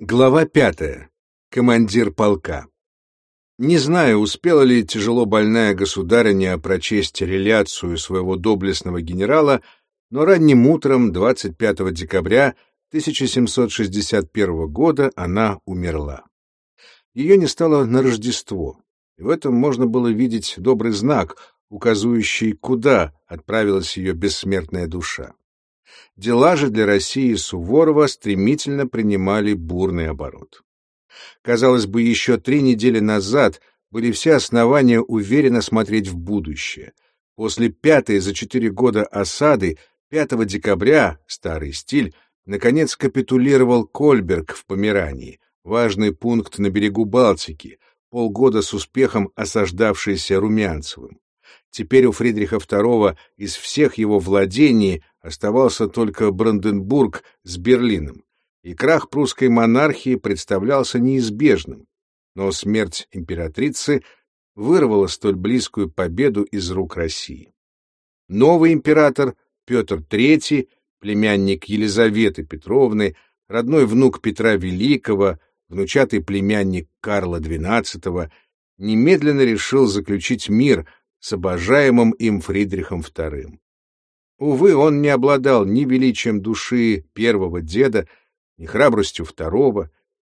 Глава пятая. Командир полка. Не знаю, успела ли тяжело больная государыня прочесть реляцию своего доблестного генерала, но ранним утром 25 декабря 1761 года она умерла. Ее не стало на Рождество, и в этом можно было видеть добрый знак, указывающий, куда отправилась ее бессмертная душа. Дела же для России Суворова стремительно принимали бурный оборот. Казалось бы, еще три недели назад были все основания уверенно смотреть в будущее. После пятой за четыре года осады 5 декабря, старый стиль, наконец капитулировал Кольберг в Померании, важный пункт на берегу Балтики, полгода с успехом осаждавшийся Румянцевым. Теперь у Фридриха II из всех его владений оставался только Бранденбург с Берлином, и крах прусской монархии представлялся неизбежным. Но смерть императрицы вырвала столь близкую победу из рук России. Новый император Петр III, племянник Елизаветы Петровны, родной внук Петра Великого, внучатый племянник Карла XII, немедленно решил заключить мир с обожаемым им Фридрихом II. Увы, он не обладал ни величием души первого деда, ни храбростью второго.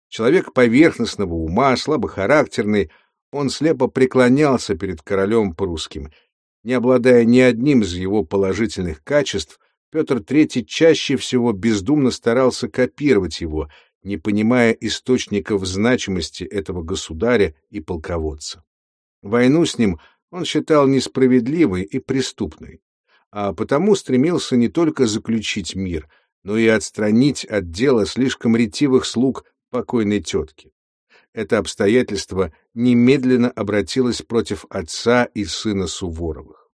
Человек поверхностного ума, слабохарактерный, он слепо преклонялся перед королем прусским. Не обладая ни одним из его положительных качеств, Петр III чаще всего бездумно старался копировать его, не понимая источников значимости этого государя и полководца. Войну с ним он считал несправедливой и преступной а потому стремился не только заключить мир, но и отстранить от дела слишком ретивых слуг покойной тетки. Это обстоятельство немедленно обратилось против отца и сына Суворовых.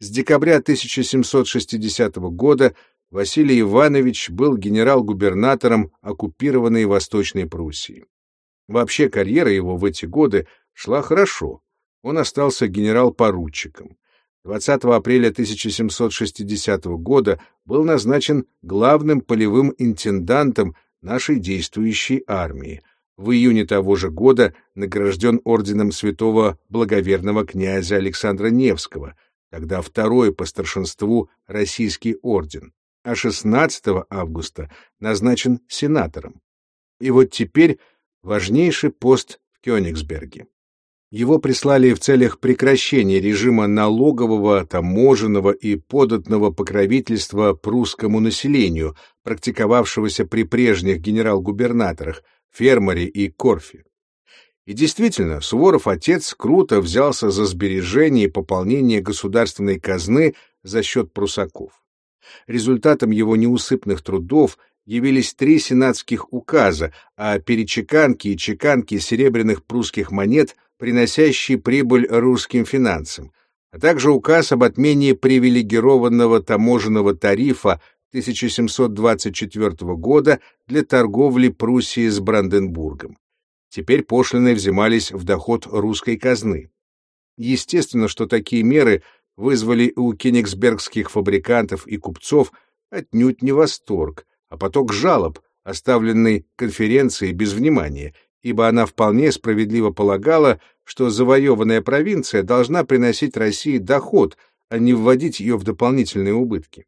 С декабря 1760 года Василий Иванович был генерал-губернатором оккупированной Восточной Пруссии. Вообще карьера его в эти годы шла хорошо. Он остался генерал-поручиком. 20 апреля 1760 года был назначен главным полевым интендантом нашей действующей армии. В июне того же года награжден орденом святого благоверного князя Александра Невского, тогда второй по старшинству российский орден, а 16 августа назначен сенатором. И вот теперь важнейший пост в Кёнигсберге. Его прислали в целях прекращения режима налогового, таможенного и податного покровительства прусскому населению, практиковавшегося при прежних генерал-губернаторах Фермере и Корфе. И действительно, Суворов отец круто взялся за сбережение и пополнение государственной казны за счет прусаков. Результатом его неусыпных трудов явились три сенатских указа о перечеканке и чеканке серебряных прусских монет – приносящий прибыль русским финансам, а также указ об отмене привилегированного таможенного тарифа 1724 года для торговли Пруссии с Бранденбургом. Теперь пошлины взимались в доход русской казны. Естественно, что такие меры вызвали у кенигсбергских фабрикантов и купцов отнюдь не восторг, а поток жалоб, оставленный конференцией без внимания, ибо она вполне справедливо полагала, что завоеванная провинция должна приносить России доход, а не вводить ее в дополнительные убытки.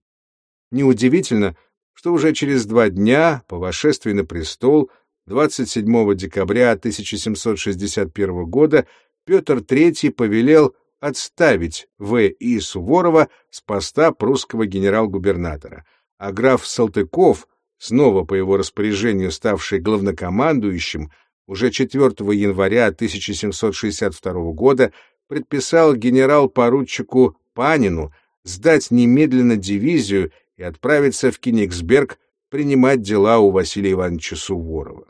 Неудивительно, что уже через два дня по вошествии на престол 27 декабря 1761 года Петр III повелел отставить В. И. Суворова с поста прусского генерал-губернатора, а граф Салтыков, снова по его распоряжению ставший главнокомандующим, уже 4 января 1762 года предписал генерал-поручику Панину сдать немедленно дивизию и отправиться в Кенигсберг принимать дела у Василия Ивановича Суворова.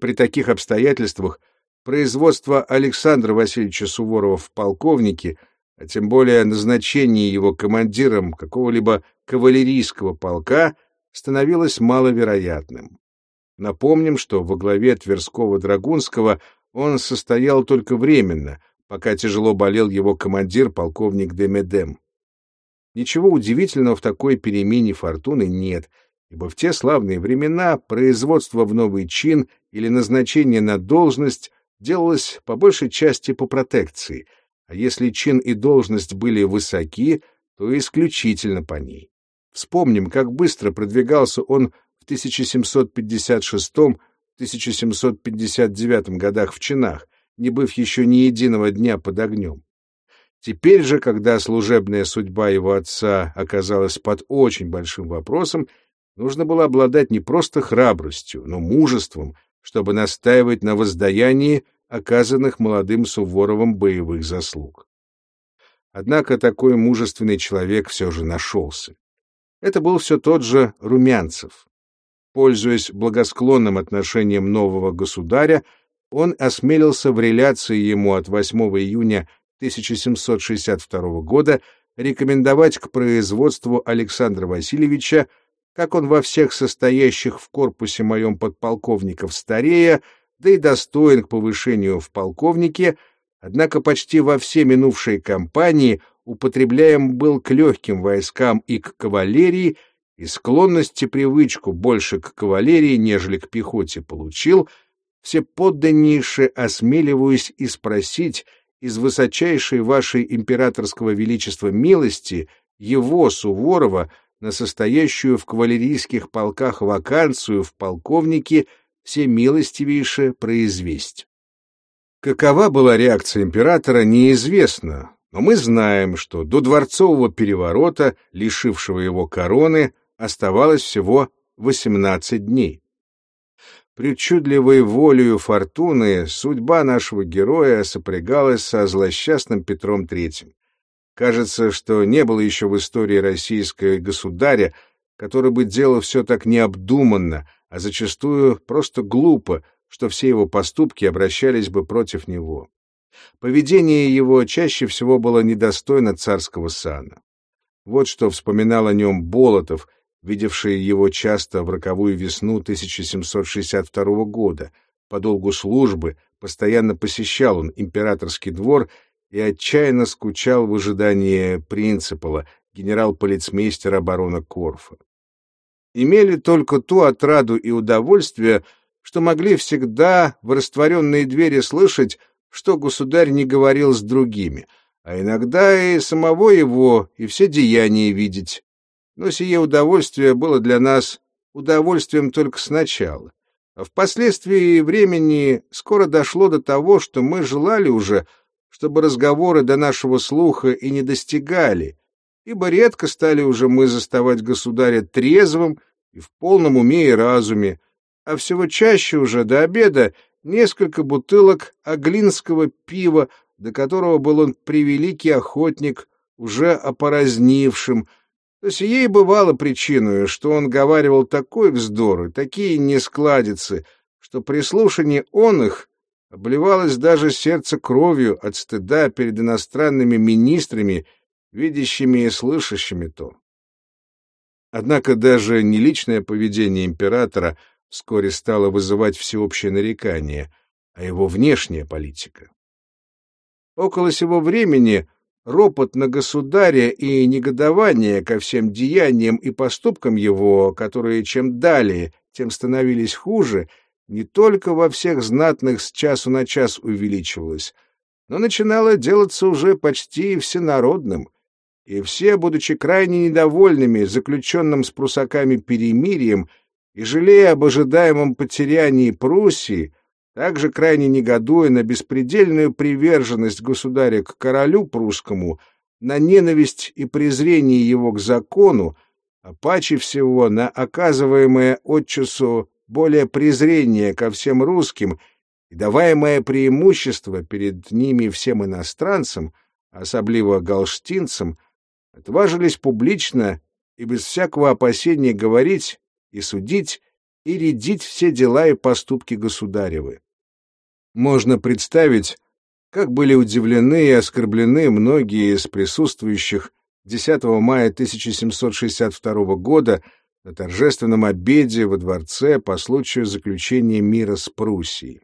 При таких обстоятельствах производство Александра Васильевича Суворова в полковнике, а тем более назначение его командиром какого-либо кавалерийского полка, становилось маловероятным. Напомним, что во главе Тверского Драгунского он состоял только временно, пока тяжело болел его командир, полковник Демедем. Ничего удивительного в такой перемене фортуны нет, ибо в те славные времена производство в новый чин или назначение на должность делалось по большей части по протекции, а если чин и должность были высоки, то исключительно по ней. Вспомним, как быстро продвигался он в 1756-1759 годах в чинах, не быв еще ни единого дня под огнем. Теперь же, когда служебная судьба его отца оказалась под очень большим вопросом, нужно было обладать не просто храбростью, но мужеством, чтобы настаивать на воздаянии оказанных молодым Суворовым боевых заслуг. Однако такой мужественный человек все же нашелся. Это был все тот же Румянцев. Пользуясь благосклонным отношением нового государя, он осмелился в реляции ему от 8 июня 1762 года рекомендовать к производству Александра Васильевича, как он во всех состоящих в корпусе моем подполковников старея, да и достоин к повышению в полковнике, однако почти во все минувшие кампании употребляем был к легким войскам и к кавалерии, и склонность и привычку больше к кавалерии, нежели к пехоте получил, все подданнейше осмеливаюсь и спросить из высочайшей вашей императорского величества милости его, Суворова, на состоящую в кавалерийских полках вакансию в полковнике все милостивейше произвесть. Какова была реакция императора, неизвестно, но мы знаем, что до дворцового переворота, лишившего его короны, оставалось всего 18 дней. Причудливой волею фортуны судьба нашего героя сопрягалась со злосчастным Петром III. Кажется, что не было еще в истории российского государя, который бы делал все так необдуманно, а зачастую просто глупо, что все его поступки обращались бы против него. Поведение его чаще всего было недостойно царского сана. Вот что вспоминал о нем Болотов, видевший его часто в роковую весну 1762 года. По долгу службы постоянно посещал он императорский двор и отчаянно скучал в ожидании принципала, генерал-полицмейстера барона Корфа. Имели только ту отраду и удовольствие, что могли всегда в растворенные двери слышать, что государь не говорил с другими, а иногда и самого его, и все деяния видеть. Но сие удовольствие было для нас удовольствием только сначала. А впоследствии времени скоро дошло до того, что мы желали уже, чтобы разговоры до нашего слуха и не достигали, ибо редко стали уже мы заставать государя трезвым и в полном уме и разуме, а всего чаще уже до обеда несколько бутылок аглинского пива, до которого был он превеликий охотник, уже опоразнившим, то сие и бывало причиной, что он говаривал такой вздор и такие нескладицы, что при слушании он их обливалось даже сердце кровью от стыда перед иностранными министрами, видящими и слышащими то. Однако даже не личное поведение императора вскоре стало вызывать всеобщее нарекание, а его внешняя политика. Около сего времени ропот на государя и негодование ко всем деяниям и поступкам его, которые чем далее, тем становились хуже, не только во всех знатных с часу на час увеличивалось, но начинало делаться уже почти всенародным, и все, будучи крайне недовольными заключенным с прусаками перемирием и жалея об ожидаемом потерянии Пруссии, также крайне негодуя на беспредельную приверженность государя к королю прусскому, на ненависть и презрение его к закону, а паче всего на оказываемое отчасу более презрение ко всем русским и даваемое преимущество перед ними всем иностранцам, особливо галштинцам, отважились публично и без всякого опасения говорить и судить и рядить все дела и поступки государевы. Можно представить, как были удивлены и оскорблены многие из присутствующих 10 мая 1762 года на торжественном обеде во дворце по случаю заключения мира с Пруссией.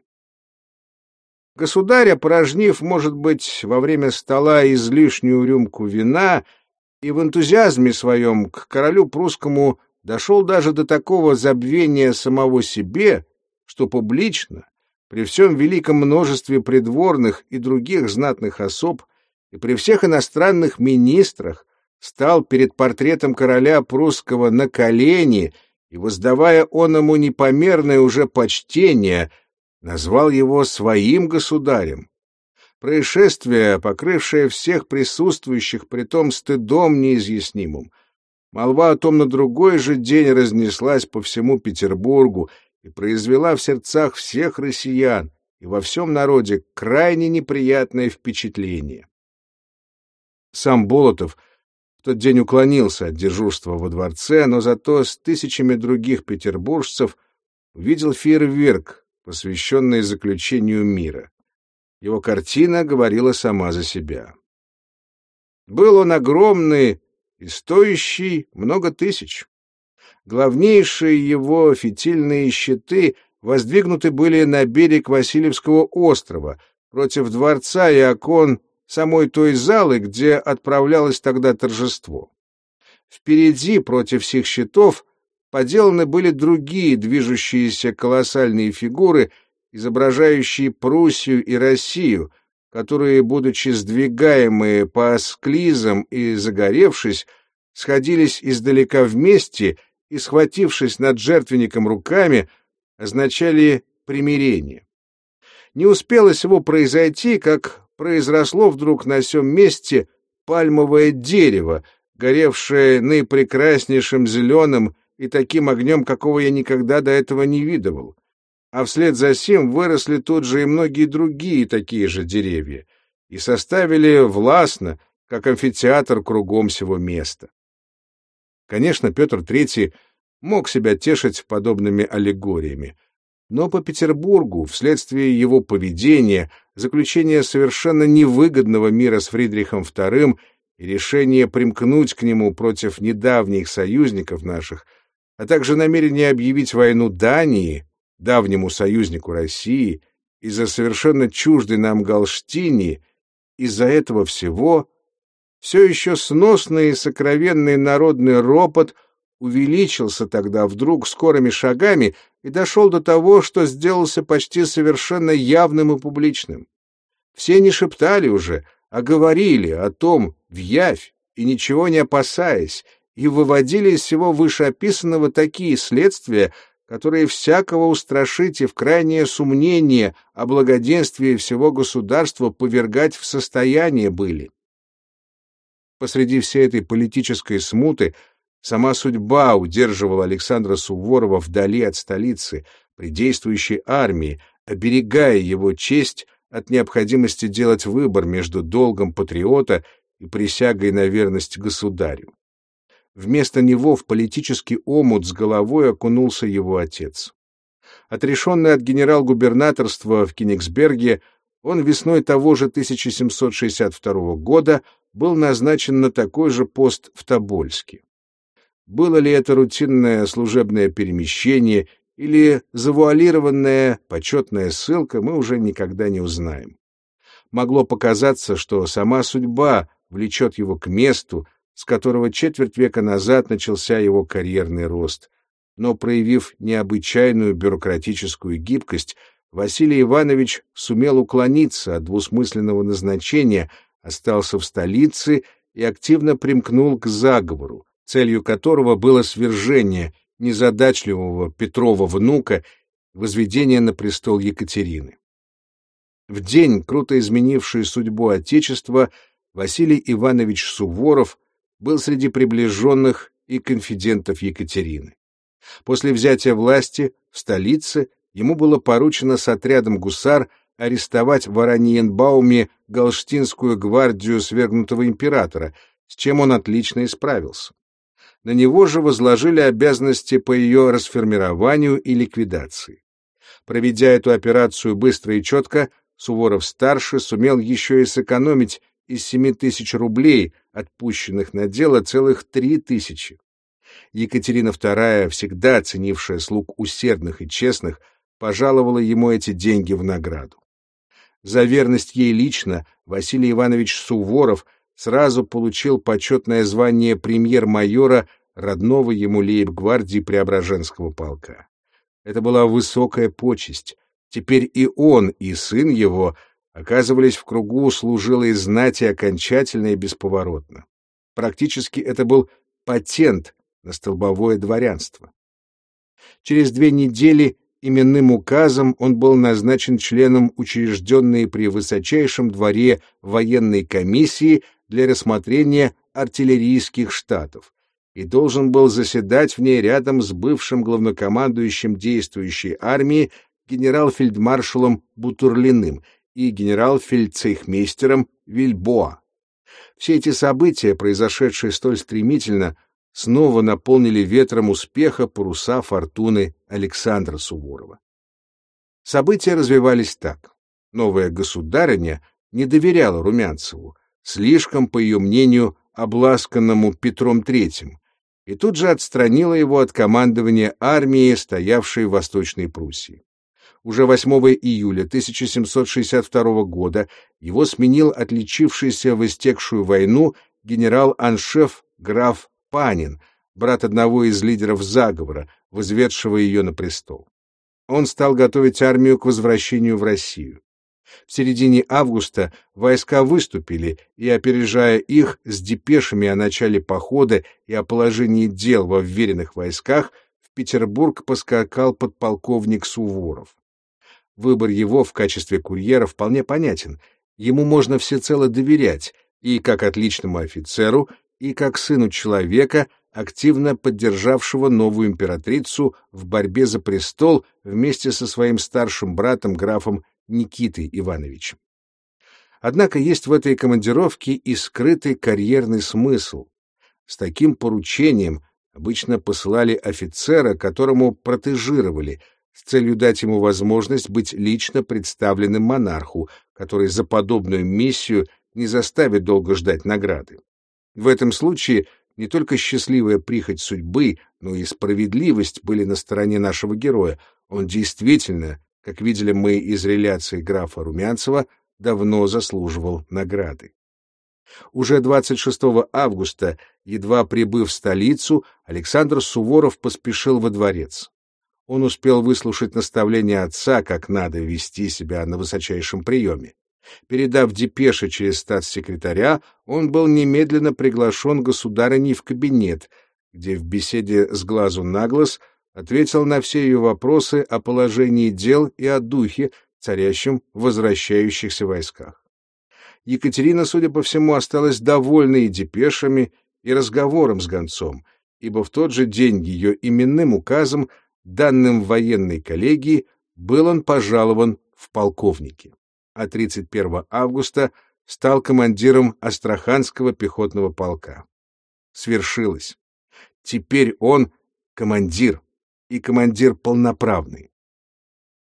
Государь, опорожнив, может быть, во время стола излишнюю рюмку вина и в энтузиазме своем к королю прусскому дошел даже до такого забвения самого себе, что публично, при всем великом множестве придворных и других знатных особ и при всех иностранных министрах, стал перед портретом короля прусского на колени и, воздавая он ему непомерное уже почтение, назвал его своим государем. Происшествие, покрывшее всех присутствующих притом стыдом неизъяснимым, Молва о том на другой же день разнеслась по всему Петербургу и произвела в сердцах всех россиян и во всем народе крайне неприятное впечатление. Сам Болотов в тот день уклонился от дежурства во дворце, но зато с тысячами других петербуржцев увидел фейерверк, посвященный заключению мира. Его картина говорила сама за себя. Был он огромный и стоящий много тысяч. Главнейшие его фитильные щиты воздвигнуты были на берег Васильевского острова, против дворца и окон самой той залы, где отправлялось тогда торжество. Впереди, против всех щитов, поделаны были другие движущиеся колоссальные фигуры, изображающие Пруссию и Россию, которые, будучи сдвигаемые по склизам и загоревшись, сходились издалека вместе и, схватившись над жертвенником руками, означали примирение. Не успело всего произойти, как произросло вдруг на сём месте пальмовое дерево, горевшее наипрекраснейшим зеленым и таким огнем, какого я никогда до этого не видывал а вслед за сим выросли тут же и многие другие такие же деревья, и составили властно, как амфитеатр кругом всего места. Конечно, Петр III мог себя тешить подобными аллегориями, но по Петербургу, вследствие его поведения, заключения совершенно невыгодного мира с Фридрихом II и решение примкнуть к нему против недавних союзников наших, а также намерение объявить войну Дании, давнему союзнику России, из-за совершенно чуждой нам Галштини, из-за этого всего все еще сносный и сокровенный народный ропот увеличился тогда вдруг скорыми шагами и дошел до того, что сделался почти совершенно явным и публичным. Все не шептали уже, а говорили о том в явь и ничего не опасаясь, и выводили из всего вышеописанного такие следствия, которые всякого устрашить и в крайнее сумнение о благоденствии всего государства повергать в состояние были. Посреди всей этой политической смуты сама судьба удерживала Александра Суворова вдали от столицы, при действующей армии, оберегая его честь от необходимости делать выбор между долгом патриота и присягой на верность государю. Вместо него в политический омут с головой окунулся его отец. Отрешенный от генерал-губернаторства в Кенигсберге, он весной того же 1762 года был назначен на такой же пост в Тобольске. Было ли это рутинное служебное перемещение или завуалированная почетная ссылка, мы уже никогда не узнаем. Могло показаться, что сама судьба влечет его к месту, с которого четверть века назад начался его карьерный рост. Но, проявив необычайную бюрократическую гибкость, Василий Иванович сумел уклониться от двусмысленного назначения, остался в столице и активно примкнул к заговору, целью которого было свержение незадачливого Петрова внука возведение на престол Екатерины. В день, круто изменивший судьбу Отечества, Василий Иванович Суворов был среди приближенных и конфидентов Екатерины. После взятия власти в столице ему было поручено с отрядом гусар арестовать в Ораниенбауме Галштинскую гвардию свергнутого императора, с чем он отлично исправился. На него же возложили обязанности по ее расформированию и ликвидации. Проведя эту операцию быстро и четко, Суворов-старший сумел еще и сэкономить из семи тысяч рублей, отпущенных на дело, целых три тысячи. Екатерина II, всегда ценившая слуг усердных и честных, пожаловала ему эти деньги в награду. За верность ей лично Василий Иванович Суворов сразу получил почетное звание премьер-майора родного ему лейб-гвардии Преображенского полка. Это была высокая почесть. Теперь и он, и сын его оказывались в кругу служилой знати окончательно и бесповоротно. Практически это был патент на столбовое дворянство. Через две недели именным указом он был назначен членом учрежденной при высочайшем дворе военной комиссии для рассмотрения артиллерийских штатов и должен был заседать в ней рядом с бывшим главнокомандующим действующей армии генерал-фельдмаршалом Бутурлиным и генерал-фельдцейхмейстером Вильбоа. Все эти события, произошедшие столь стремительно, снова наполнили ветром успеха паруса фортуны Александра Суворова. События развивались так. Новая государыня не доверяла Румянцеву, слишком, по ее мнению, обласканному Петром III, и тут же отстранила его от командования армии, стоявшей в Восточной Пруссии. Уже 8 июля 1762 года его сменил отличившийся в истекшую войну генерал-аншеф граф Панин, брат одного из лидеров заговора, возведшего ее на престол. Он стал готовить армию к возвращению в Россию. В середине августа войска выступили, и, опережая их с депешами о начале похода и о положении дел во вверенных войсках, в Петербург поскакал подполковник Суворов. Выбор его в качестве курьера вполне понятен. Ему можно всецело доверять, и как отличному офицеру, и как сыну человека, активно поддержавшего новую императрицу в борьбе за престол вместе со своим старшим братом графом Никитой Ивановичем. Однако есть в этой командировке и скрытый карьерный смысл. С таким поручением обычно посылали офицера, которому протежировали, с целью дать ему возможность быть лично представленным монарху, который за подобную миссию не заставит долго ждать награды. В этом случае не только счастливая прихоть судьбы, но и справедливость были на стороне нашего героя. Он действительно как видели мы из реляции графа Румянцева, давно заслуживал награды. Уже 26 августа, едва прибыв в столицу, Александр Суворов поспешил во дворец. Он успел выслушать наставление отца, как надо вести себя на высочайшем приеме. Передав депеши через статс-секретаря, он был немедленно приглашен государыней в кабинет, где в беседе с глазу на глаз — ответил на все ее вопросы о положении дел и о духе, царящем в возвращающихся войсках. Екатерина, судя по всему, осталась довольной и депешами, и разговором с гонцом, ибо в тот же день ее именным указом, данным военной коллегии, был он пожалован в полковнике, а 31 августа стал командиром Астраханского пехотного полка. Свершилось. Теперь он командир и командир полноправный.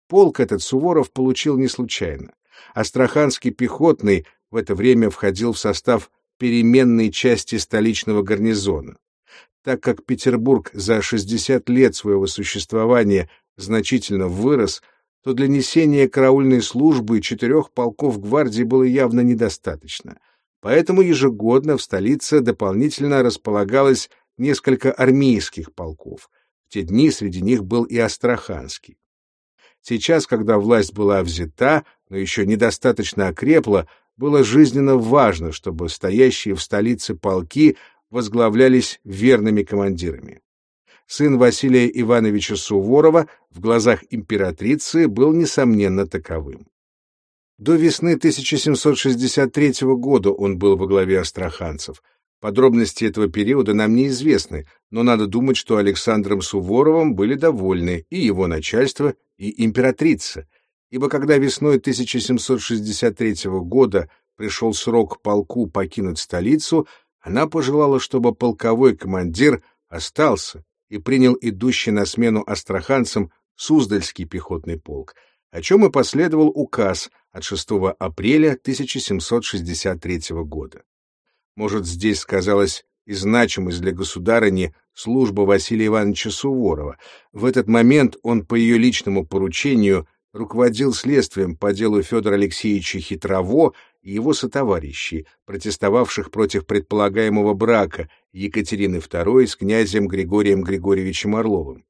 Полк этот Суворов получил не случайно. Астраханский пехотный в это время входил в состав переменной части столичного гарнизона. Так как Петербург за 60 лет своего существования значительно вырос, то для несения караульной службы четырех полков гвардии было явно недостаточно. Поэтому ежегодно в столице дополнительно располагалось несколько армейских полков, в те дни среди них был и Астраханский. Сейчас, когда власть была взята, но еще недостаточно окрепла, было жизненно важно, чтобы стоящие в столице полки возглавлялись верными командирами. Сын Василия Ивановича Суворова в глазах императрицы был, несомненно, таковым. До весны 1763 года он был во главе астраханцев — Подробности этого периода нам неизвестны, но надо думать, что Александром Суворовым были довольны и его начальство, и императрица, ибо когда весной 1763 года пришел срок полку покинуть столицу, она пожелала, чтобы полковой командир остался и принял идущий на смену астраханцам Суздальский пехотный полк, о чем и последовал указ от 6 апреля 1763 года. Может, здесь сказалась и значимость для государыни служба Василия Ивановича Суворова. В этот момент он по ее личному поручению руководил следствием по делу Федора Алексеевича Хитрово и его сотоварищей, протестовавших против предполагаемого брака Екатерины II с князем Григорием Григорьевичем Орловым.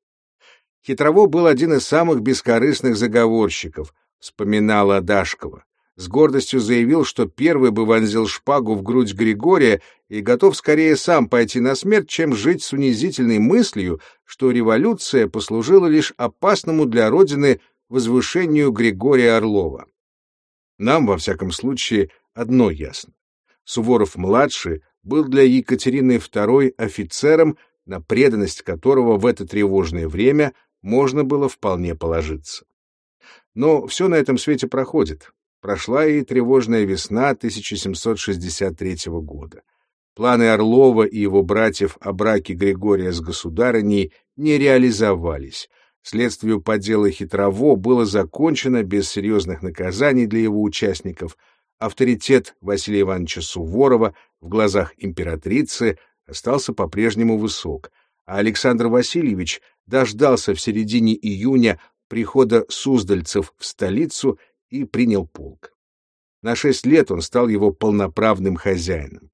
Хитрово был один из самых бескорыстных заговорщиков, вспоминала Дашкова. С гордостью заявил, что первый бы вонзил шпагу в грудь Григория и готов скорее сам пойти на смерть, чем жить с унизительной мыслью, что революция послужила лишь опасному для Родины возвышению Григория Орлова. Нам, во всяком случае, одно ясно. Суворов-младший был для Екатерины II офицером, на преданность которого в это тревожное время можно было вполне положиться. Но все на этом свете проходит. Прошла и тревожная весна 1763 года. Планы Орлова и его братьев о браке Григория с государыней не реализовались. Следствию по делу Хитрово было закончено без серьезных наказаний для его участников. Авторитет Василия Ивановича Суворова в глазах императрицы остался по-прежнему высок, а Александр Васильевич дождался в середине июня прихода суздальцев в столицу и принял полк. На шесть лет он стал его полноправным хозяином.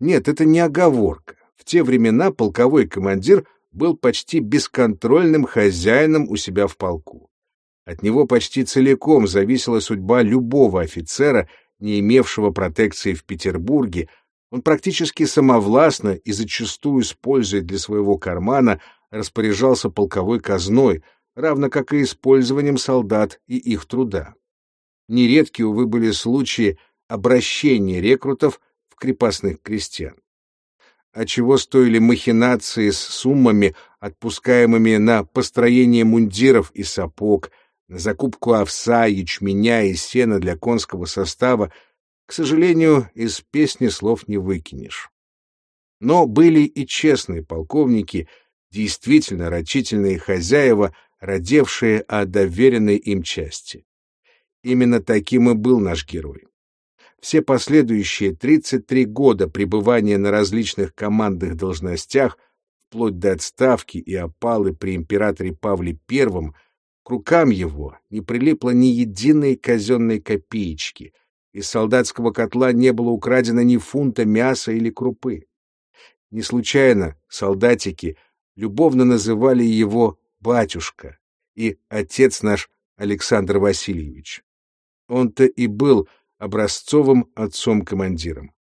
Нет, это не оговорка. В те времена полковой командир был почти бесконтрольным хозяином у себя в полку. От него почти целиком зависела судьба любого офицера, не имевшего протекции в Петербурге. Он практически самовластно и зачастую с пользой для своего кармана распоряжался полковой казной, равно как и использованием солдат и их труда. Нередки, увы, были случаи обращения рекрутов в крепостных крестьян. А чего стоили махинации с суммами, отпускаемыми на построение мундиров и сапог, на закупку овса, ячменя и сена для конского состава, к сожалению, из песни слов не выкинешь. Но были и честные полковники, действительно рачительные хозяева, родевшие о доверенной им части. Именно таким и был наш герой. Все последующие 33 года пребывания на различных командных должностях, вплоть до отставки и опалы при императоре Павле I, к рукам его не прилипло ни единой казенной копеечки, из солдатского котла не было украдено ни фунта мяса или крупы. Не случайно солдатики любовно называли его «батюшка» и «отец наш Александр Васильевич». Он-то и был образцовым отцом-командиром.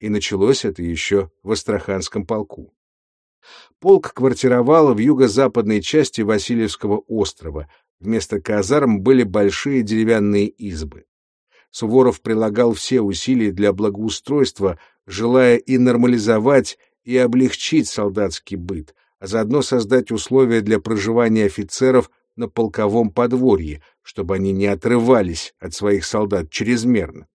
И началось это еще в Астраханском полку. Полк квартировал в юго-западной части Васильевского острова. Вместо казарм были большие деревянные избы. Суворов прилагал все усилия для благоустройства, желая и нормализовать, и облегчить солдатский быт, а заодно создать условия для проживания офицеров на полковом подворье, чтобы они не отрывались от своих солдат чрезмерно.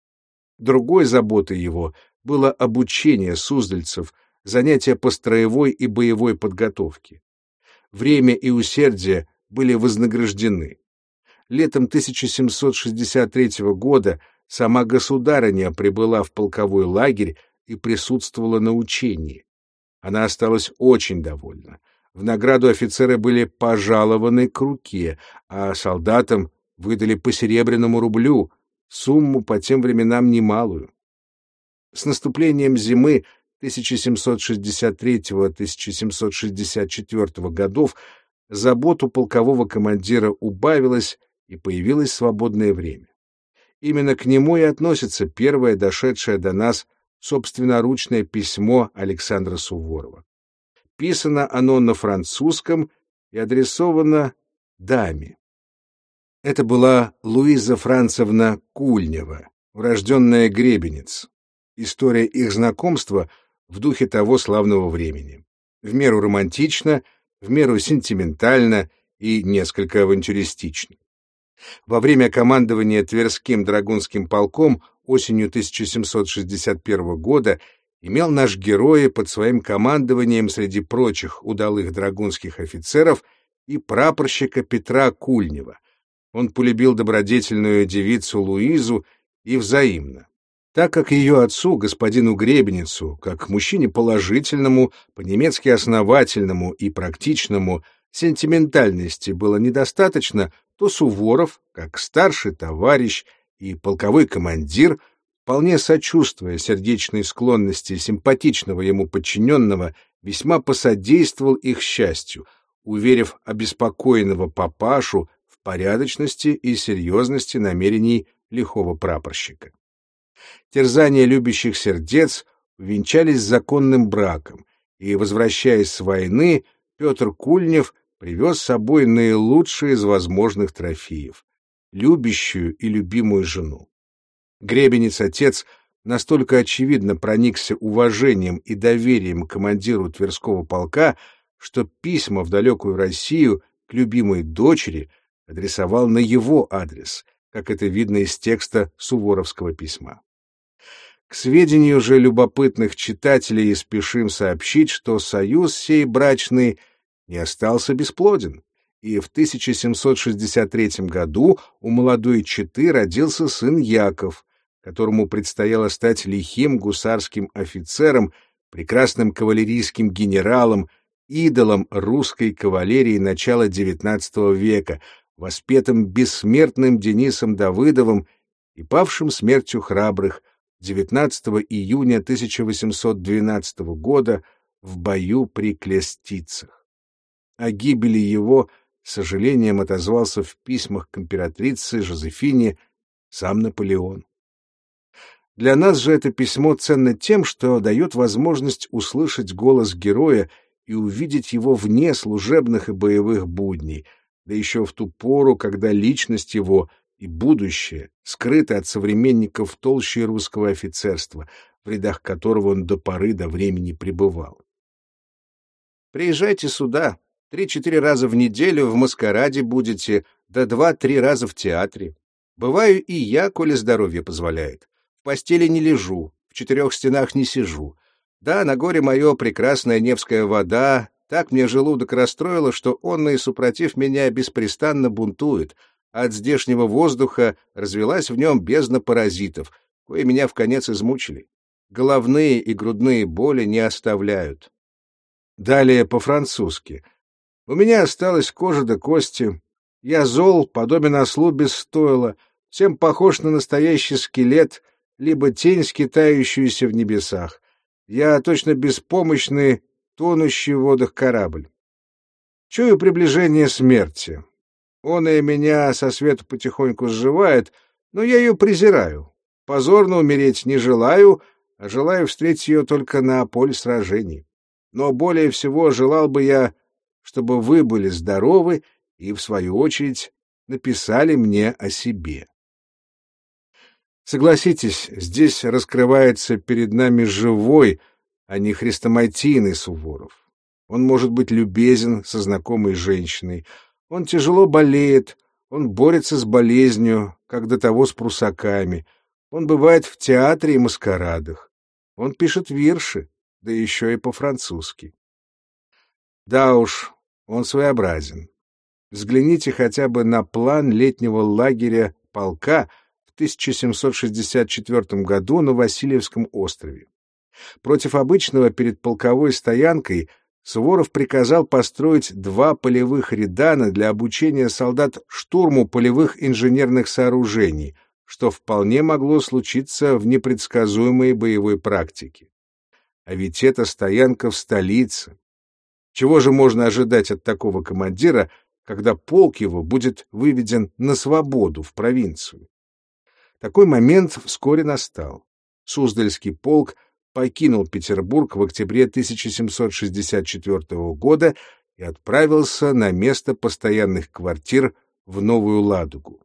Другой заботой его было обучение суздальцев, занятия по строевой и боевой подготовке. Время и усердие были вознаграждены. Летом 1763 года сама государыня прибыла в полковой лагерь и присутствовала на учении. Она осталась очень довольна. В награду офицеры были пожалованы к руке, а солдатам выдали по серебряному рублю, сумму по тем временам немалую. С наступлением зимы 1763-1764 годов заботу полкового командира убавилось и появилось свободное время. Именно к нему и относится первое дошедшее до нас собственноручное письмо Александра Суворова. Писано оно на французском и адресовано даме. Это была Луиза Францевна Кульнева, урожденная Гребенец. История их знакомства в духе того славного времени. В меру романтично, в меру сентиментально и несколько авантюристично. Во время командования Тверским драгунским полком осенью 1761 года имел наш герой под своим командованием среди прочих удалых драгунских офицеров и прапорщика Петра Кульнева. Он полюбил добродетельную девицу Луизу и взаимно. Так как ее отцу, господину Гребеницу, как мужчине положительному, по-немецки основательному и практичному, сентиментальности было недостаточно, то Суворов, как старший товарищ и полковой командир, вполне сочувствуя сердечной склонности симпатичного ему подчиненного, весьма посодействовал их счастью, уверив обеспокоенного папашу порядочности и серьезности намерений лихого прапорщика. Терзания любящих сердец увенчались законным браком, и, возвращаясь с войны, Петр Кульнев привез с собой наилучшие из возможных трофеев — любящую и любимую жену. Гребенец-отец настолько очевидно проникся уважением и доверием командиру Тверского полка, что письма в далекую Россию к любимой дочери адресовал на его адрес, как это видно из текста Суворовского письма. К сведению же любопытных читателей спешим сообщить, что союз сей брачный не остался бесплоден, и в 1763 году у молодой четы родился сын Яков, которому предстояло стать лихим гусарским офицером, прекрасным кавалерийским генералом, идолом русской кавалерии начала XIX века, воспетым бессмертным Денисом Давыдовым и павшим смертью храбрых 19 июня 1812 года в бою при Клестицах. О гибели его с сожалением отозвался в письмах к императрице Жозефине сам Наполеон. Для нас же это письмо ценно тем, что дает возможность услышать голос героя и увидеть его вне служебных и боевых будней, да еще в ту пору, когда личность его и будущее скрыты от современников толще русского офицерства, в рядах которого он до поры до времени пребывал. «Приезжайте сюда. Три-четыре раза в неделю в маскараде будете, да два-три раза в театре. Бываю и я, коли здоровье позволяет постели не лежу, в четырех стенах не сижу. Да, на горе мое прекрасная Невская вода, так мне желудок расстроила, что он и супротив меня беспрестанно бунтует. От здешнего воздуха развелась в нем бездна паразитов, кои меня в конец измучили. Головные и грудные боли не оставляют. Далее по-французски. У меня осталась кожа до кости. Я зол, подобен ослу без стойла, всем похож на настоящий скелет — либо тень, скитающуюся в небесах. Я точно беспомощный, тонущий в водах корабль. Чую приближение смерти. Он и меня со свету потихоньку сживает, но я ее презираю. Позорно умереть не желаю, а желаю встретить ее только на поле сражений. Но более всего желал бы я, чтобы вы были здоровы и, в свою очередь, написали мне о себе. Согласитесь, здесь раскрывается перед нами живой, а не хрестоматийный Суворов. Он может быть любезен со знакомой женщиной, он тяжело болеет, он борется с болезнью, как до того с прусаками, он бывает в театре и маскарадах, он пишет вирши, да еще и по-французски. Да уж, он своеобразен. Взгляните хотя бы на план летнего лагеря полка — 1764 году на Васильевском острове. Против обычного перед полковой стоянкой Суворов приказал построить два полевых редана для обучения солдат штурму полевых инженерных сооружений, что вполне могло случиться в непредсказуемой боевой практике. А ведь это стоянка в столице. Чего же можно ожидать от такого командира, когда полк его будет выведен на свободу в провинцию? Такой момент вскоре настал. Суздальский полк покинул Петербург в октябре 1764 года и отправился на место постоянных квартир в Новую Ладогу.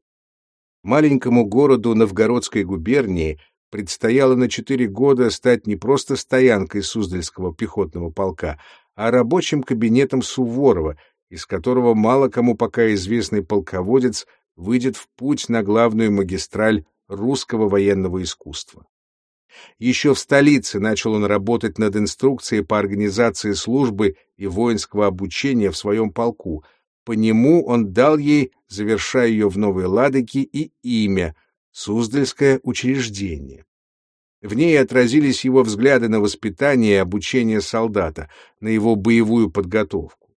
Маленькому городу Новгородской губернии предстояло на четыре года стать не просто стоянкой Суздальского пехотного полка, а рабочим кабинетом Суворова, из которого мало кому пока известный полководец выйдет в путь на главную магистраль русского военного искусства. Еще в столице начал он работать над инструкцией по организации службы и воинского обучения в своем полку. По нему он дал ей, завершая ее в Новой Ладоге, и имя — Суздальское учреждение. В ней отразились его взгляды на воспитание и обучение солдата, на его боевую подготовку.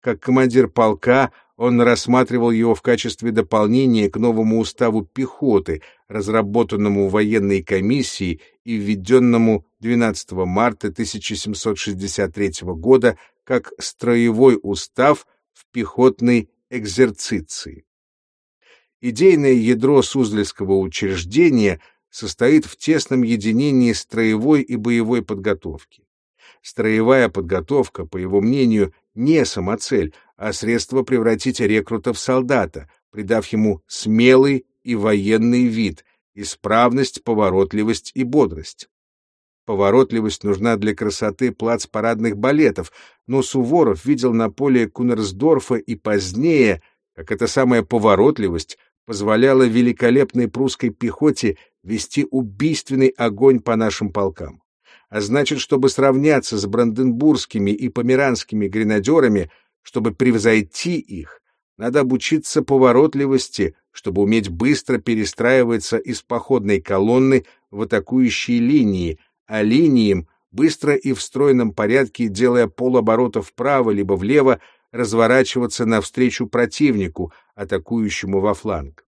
Как командир полка он рассматривал его в качестве дополнения к новому уставу пехоты, разработанному военной комиссией и введенному 12 марта 1763 года как строевой устав в пехотной экзерциции. Идейное ядро Суздальского учреждения состоит в тесном единении строевой и боевой подготовки. Строевая подготовка, по его мнению, не самоцель, а средство превратить рекрута в солдата, придав ему смелый и военный вид, исправность, поворотливость и бодрость. Поворотливость нужна для красоты плац-парадных балетов, но Суворов видел на поле Кунерсдорфа и позднее, как эта самая поворотливость позволяла великолепной прусской пехоте вести убийственный огонь по нашим полкам. А значит, чтобы сравняться с бранденбургскими и померанскими гренадерами, чтобы превзойти их, надо обучиться поворотливости, чтобы уметь быстро перестраиваться из походной колонны в атакующие линии, а линиям, быстро и в стройном порядке, делая полоборота вправо либо влево, разворачиваться навстречу противнику, атакующему во фланг.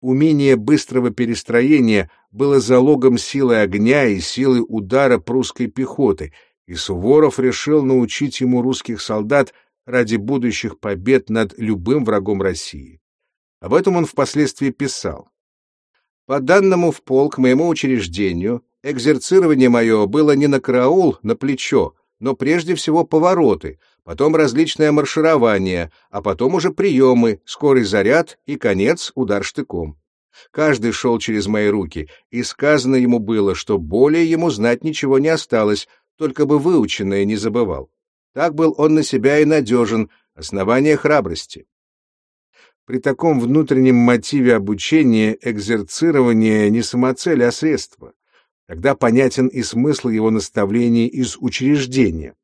Умение быстрого перестроения было залогом силы огня и силы удара прусской пехоты, и Суворов решил научить ему русских солдат ради будущих побед над любым врагом России. Об этом он впоследствии писал. По данному в полк моему учреждению, экзерцирование мое было не на караул, на плечо, но прежде всего повороты, потом различное марширование, а потом уже приемы, скорый заряд и конец удар штыком. Каждый шел через мои руки, и сказано ему было, что более ему знать ничего не осталось, только бы выученное не забывал. Так был он на себя и надежен, основание храбрости. При таком внутреннем мотиве обучения экзерцирование не самоцель, а средство. Тогда понятен и смысл его наставлений из учреждения.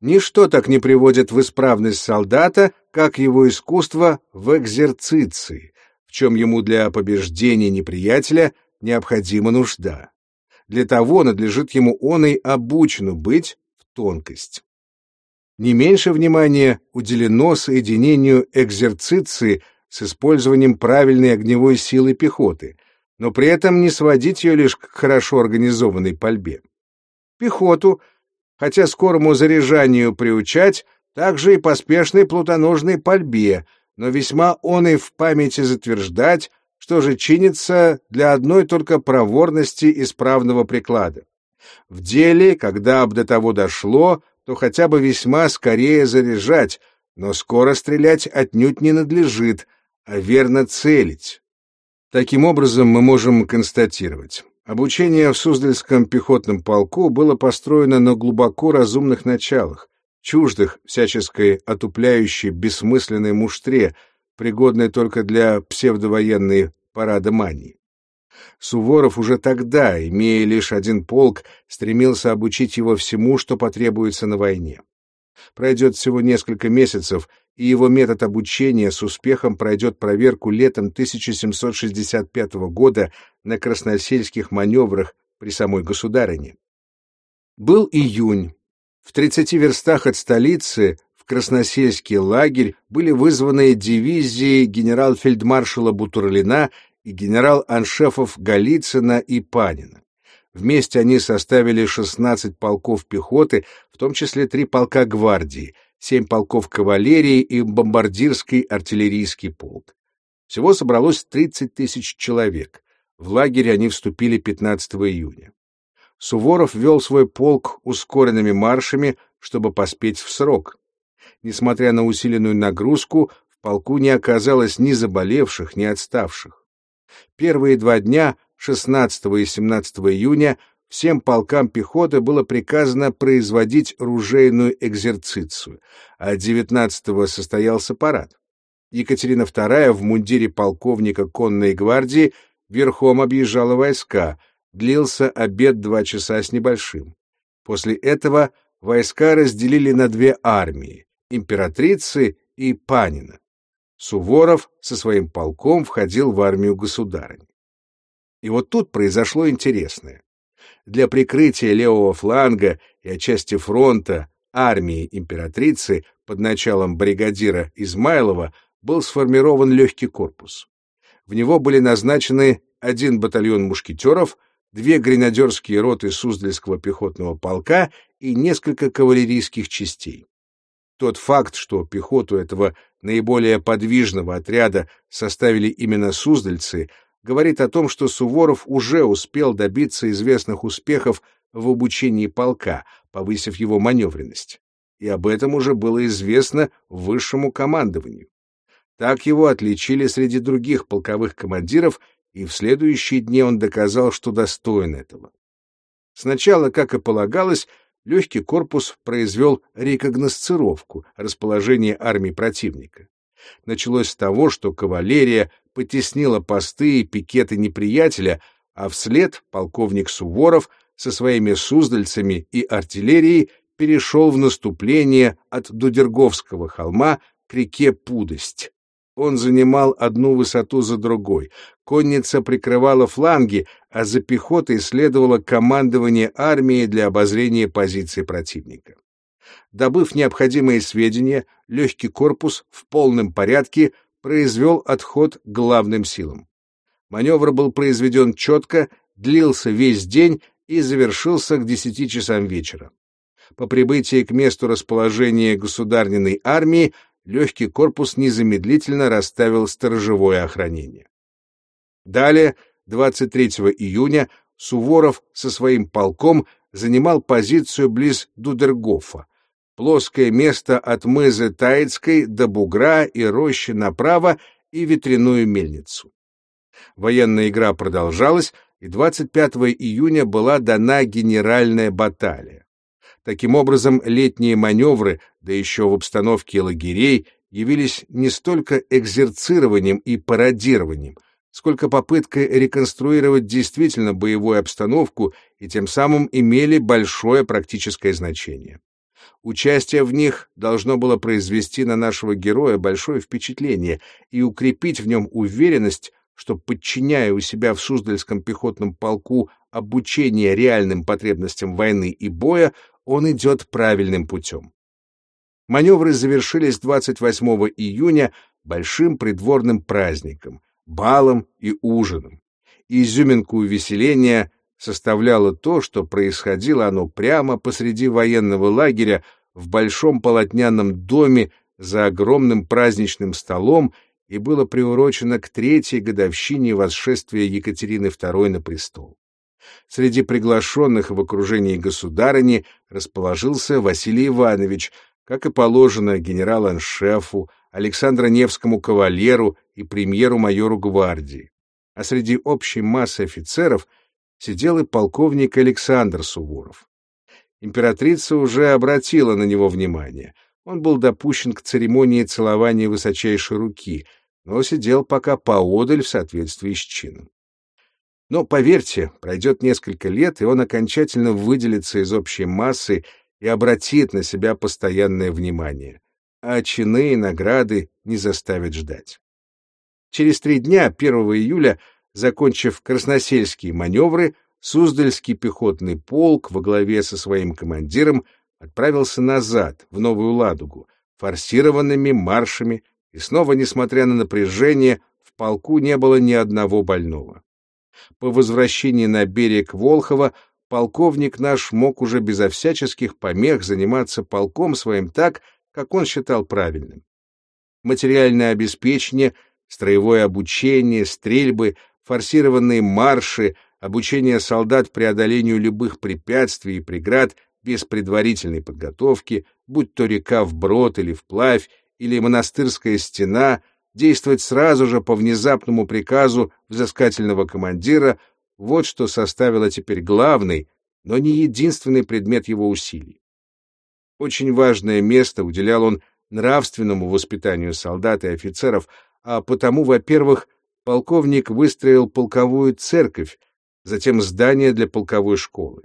Ничто так не приводит в исправность солдата, как его искусство в экзерциции, в чем ему для побеждения неприятеля необходима нужда. Для того надлежит ему он и обучену быть в тонкость. Не меньше внимания уделено соединению экзерциции с использованием правильной огневой силы пехоты, но при этом не сводить ее лишь к хорошо организованной пальбе. Пехоту — хотя скорому заряжанию приучать, также и поспешной плутоножной пальбе, но весьма он и в памяти затверждать, что же чинится для одной только проворности исправного приклада. В деле, когда б до того дошло, то хотя бы весьма скорее заряжать, но скоро стрелять отнюдь не надлежит, а верно целить. Таким образом, мы можем констатировать. Обучение в Суздальском пехотном полку было построено на глубоко разумных началах, чуждых всяческой отупляющей бессмысленной муштре, пригодной только для псевдовоенной парадомании. Суворов уже тогда, имея лишь один полк, стремился обучить его всему, что потребуется на войне. Пройдет всего несколько месяцев, и его метод обучения с успехом пройдет проверку летом 1765 года на красносельских маневрах при самой государыне. Был июнь. В 30 верстах от столицы в красносельский лагерь были вызваны дивизии генерал-фельдмаршала Бутурлина и генерал-аншефов Голицына и Панина. Вместе они составили 16 полков пехоты, в том числе три полка гвардии, семь полков кавалерии и бомбардирский артиллерийский полк. Всего собралось 30 тысяч человек. В лагерь они вступили 15 июня. Суворов вел свой полк ускоренными маршами, чтобы поспеть в срок. Несмотря на усиленную нагрузку, в полку не оказалось ни заболевших, ни отставших. Первые два дня 16 и 17 июня всем полкам пехоты было приказано производить ружейную экзерцицию, а 19-го состоялся парад. Екатерина II в мундире полковника конной гвардии верхом объезжала войска, длился обед два часа с небольшим. После этого войска разделили на две армии — императрицы и Панина. Суворов со своим полком входил в армию государыни. И вот тут произошло интересное. Для прикрытия левого фланга и отчасти фронта армии императрицы под началом бригадира Измайлова был сформирован легкий корпус. В него были назначены один батальон мушкетеров, две гренадерские роты Суздальского пехотного полка и несколько кавалерийских частей. Тот факт, что пехоту этого наиболее подвижного отряда составили именно суздальцы, говорит о том, что Суворов уже успел добиться известных успехов в обучении полка, повысив его маневренность. И об этом уже было известно высшему командованию. Так его отличили среди других полковых командиров, и в следующие дни он доказал, что достоин этого. Сначала, как и полагалось, легкий корпус произвел рекогносцировку расположения армии противника. Началось с того, что кавалерия потеснила посты и пикеты неприятеля, а вслед полковник Суворов со своими суздальцами и артиллерией перешел в наступление от Дудерговского холма к реке Пудость. Он занимал одну высоту за другой. Конница прикрывала фланги, а за пехотой следовало командование армии для обозрения позиций противника. Добыв необходимые сведения, легкий корпус в полном порядке произвел отход главным силам. Маневр был произведен четко, длился весь день и завершился к десяти часам вечера. По прибытии к месту расположения государственной армии легкий корпус незамедлительно расставил сторожевое охранение. Далее, 23 июня, Суворов со своим полком занимал позицию близ Дудергофа, плоское место от мызы Таицкой до бугра и рощи направо и ветряную мельницу. Военная игра продолжалась, и 25 июня была дана генеральная баталия. Таким образом, летние маневры, да еще в обстановке лагерей, явились не столько экзерцированием и пародированием, сколько попыткой реконструировать действительно боевую обстановку и тем самым имели большое практическое значение. Участие в них должно было произвести на нашего героя большое впечатление и укрепить в нем уверенность, что, подчиняя у себя в Суздальском пехотном полку обучение реальным потребностям войны и боя, он идет правильным путем. Маневры завершились 28 июня большим придворным праздником, балом и ужином. Изюминку увеселения составляло то, что происходило оно прямо посреди военного лагеря в большом полотняном доме за огромным праздничным столом и было приурочено к третьей годовщине восшествия Екатерины II на престол. Среди приглашенных в окружении государыни расположился Василий Иванович, как и положено генерал-аншефу, Александра Невскому кавалеру и премьеру-майору гвардии. А среди общей массы офицеров сидел и полковник Александр Суворов. Императрица уже обратила на него внимание. Он был допущен к церемонии целования высочайшей руки, но сидел пока поодаль в соответствии с чином. Но, поверьте, пройдет несколько лет, и он окончательно выделится из общей массы и обратит на себя постоянное внимание, а чины и награды не заставят ждать. Через три дня, 1 июля, закончив красносельские маневры, Суздальский пехотный полк во главе со своим командиром отправился назад, в Новую Ладугу, форсированными маршами, и снова, несмотря на напряжение, в полку не было ни одного больного. По возвращении на берег Волхова полковник наш мог уже безо всяческих помех заниматься полком своим так, как он считал правильным. Материальное обеспечение, строевое обучение, стрельбы, форсированные марши, обучение солдат преодолению любых препятствий и преград без предварительной подготовки, будь то река вброд или вплавь, или монастырская стена — действовать сразу же по внезапному приказу взыскательного командира, вот что составило теперь главный, но не единственный предмет его усилий. Очень важное место уделял он нравственному воспитанию солдат и офицеров, а потому, во-первых, полковник выстроил полковую церковь, затем здание для полковой школы.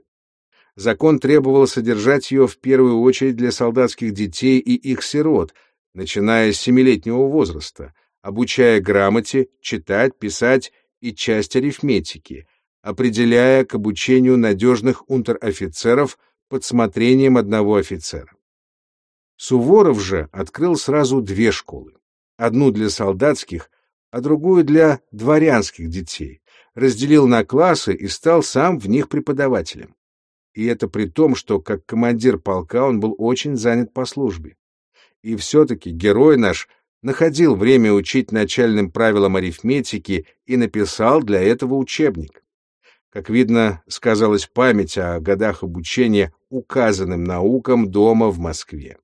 Закон требовал содержать ее в первую очередь для солдатских детей и их сирот — начиная с семилетнего возраста, обучая грамоте, читать, писать и часть арифметики, определяя к обучению надежных унтер-офицеров под смотрением одного офицера. Суворов же открыл сразу две школы. Одну для солдатских, а другую для дворянских детей, разделил на классы и стал сам в них преподавателем. И это при том, что как командир полка он был очень занят по службе. И все-таки герой наш находил время учить начальным правилам арифметики и написал для этого учебник. Как видно, сказалась память о годах обучения указанным наукам дома в Москве.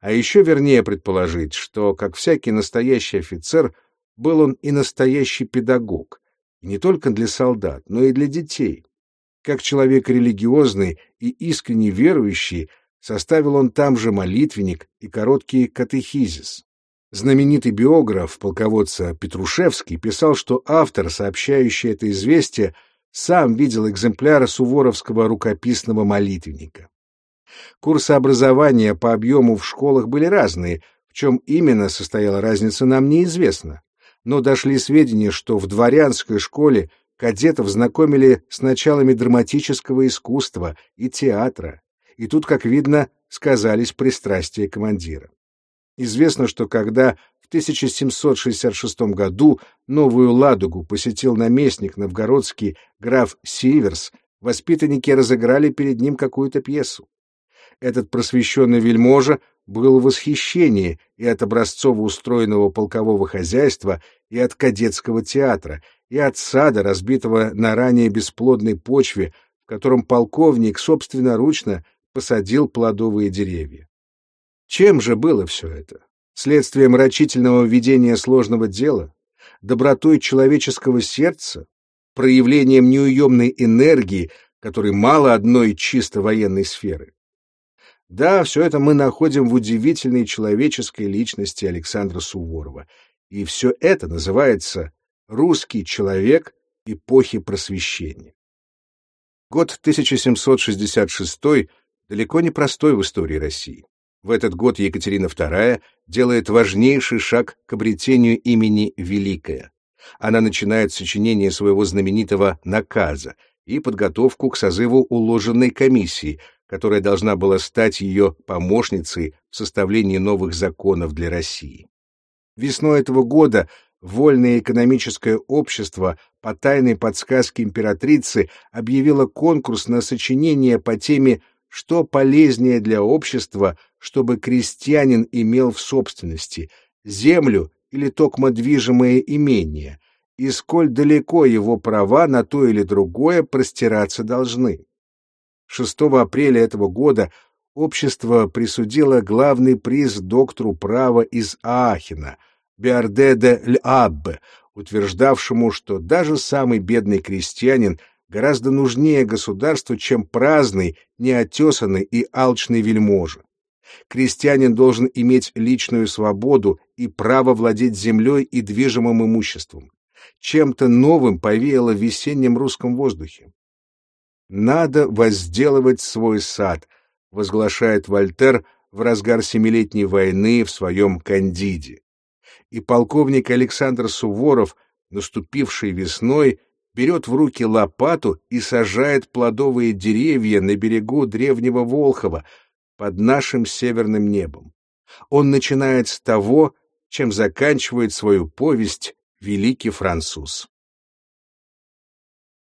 А еще вернее предположить, что, как всякий настоящий офицер, был он и настоящий педагог, не только для солдат, но и для детей. Как человек религиозный и искренне верующий, составил он там же молитвенник и короткий катехизис. Знаменитый биограф полководца Петрушевский писал, что автор, сообщающий это известие, сам видел экземпляры суворовского рукописного молитвенника. Курсы образования по объему в школах были разные, в чем именно состояла разница, нам неизвестно но дошли сведения, что в дворянской школе кадетов знакомили с началами драматического искусства и театра, и тут, как видно, сказались пристрастия командира. Известно, что когда в 1766 году Новую Ладогу посетил наместник новгородский граф Сиверс, воспитанники разыграли перед ним какую-то пьесу. Этот просвещенный вельможа был в восхищении и от образцово устроенного полкового хозяйства, и от кадетского театра, и от сада, разбитого на ранее бесплодной почве, в котором полковник собственноручно посадил плодовые деревья. Чем же было все это? Следствием рачительного ведения сложного дела? Добротой человеческого сердца? Проявлением неуемной энергии, которой мало одной чисто военной сферы? Да, все это мы находим в удивительной человеческой личности Александра Суворова. И все это называется «русский человек эпохи просвещения». Год 1766 далеко не простой в истории России. В этот год Екатерина II делает важнейший шаг к обретению имени Великая. Она начинает сочинение своего знаменитого «Наказа» и подготовку к созыву уложенной комиссии — которая должна была стать ее помощницей в составлении новых законов для России. Весной этого года Вольное экономическое общество по тайной подсказке императрицы объявило конкурс на сочинение по теме «Что полезнее для общества, чтобы крестьянин имел в собственности, землю или токмо движимое имение, и сколь далеко его права на то или другое простираться должны». 6 апреля этого года общество присудило главный приз доктору права из Аахена, Биарде де Л'Аббе, утверждавшему, что даже самый бедный крестьянин гораздо нужнее государству, чем праздный, неотесанный и алчный вельможа. Крестьянин должен иметь личную свободу и право владеть землей и движимым имуществом. Чем-то новым повеяло в весеннем русском воздухе. «Надо возделывать свой сад», — возглашает Вольтер в разгар Семилетней войны в своем «Кандиде». И полковник Александр Суворов, наступивший весной, берет в руки лопату и сажает плодовые деревья на берегу древнего Волхова под нашим северным небом. Он начинает с того, чем заканчивает свою повесть великий француз.